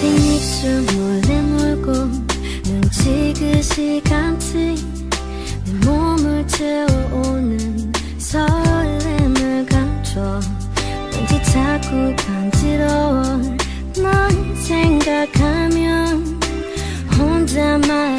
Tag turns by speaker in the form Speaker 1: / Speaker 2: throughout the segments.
Speaker 1: 흰 입술 몰래 물고 눈 지그시 감춘 몸을 채워오는 설렘을 감춰 왠지 자꾸 간지러워 널 생각하면 혼자만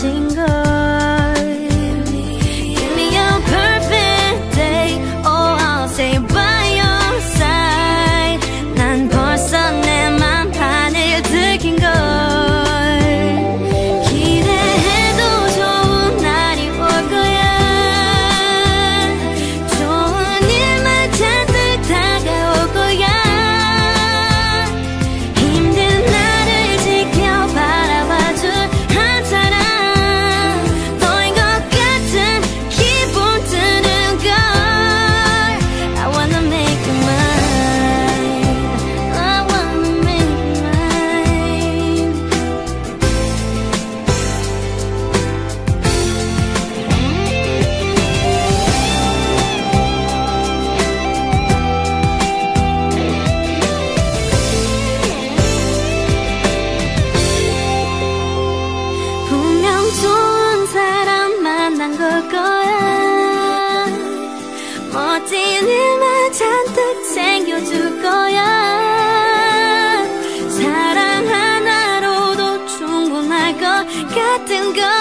Speaker 1: 情歌。 멋진 일만 잔뜩 챙겨줄 거야. 사랑 하나로도 충분할 것 같은 것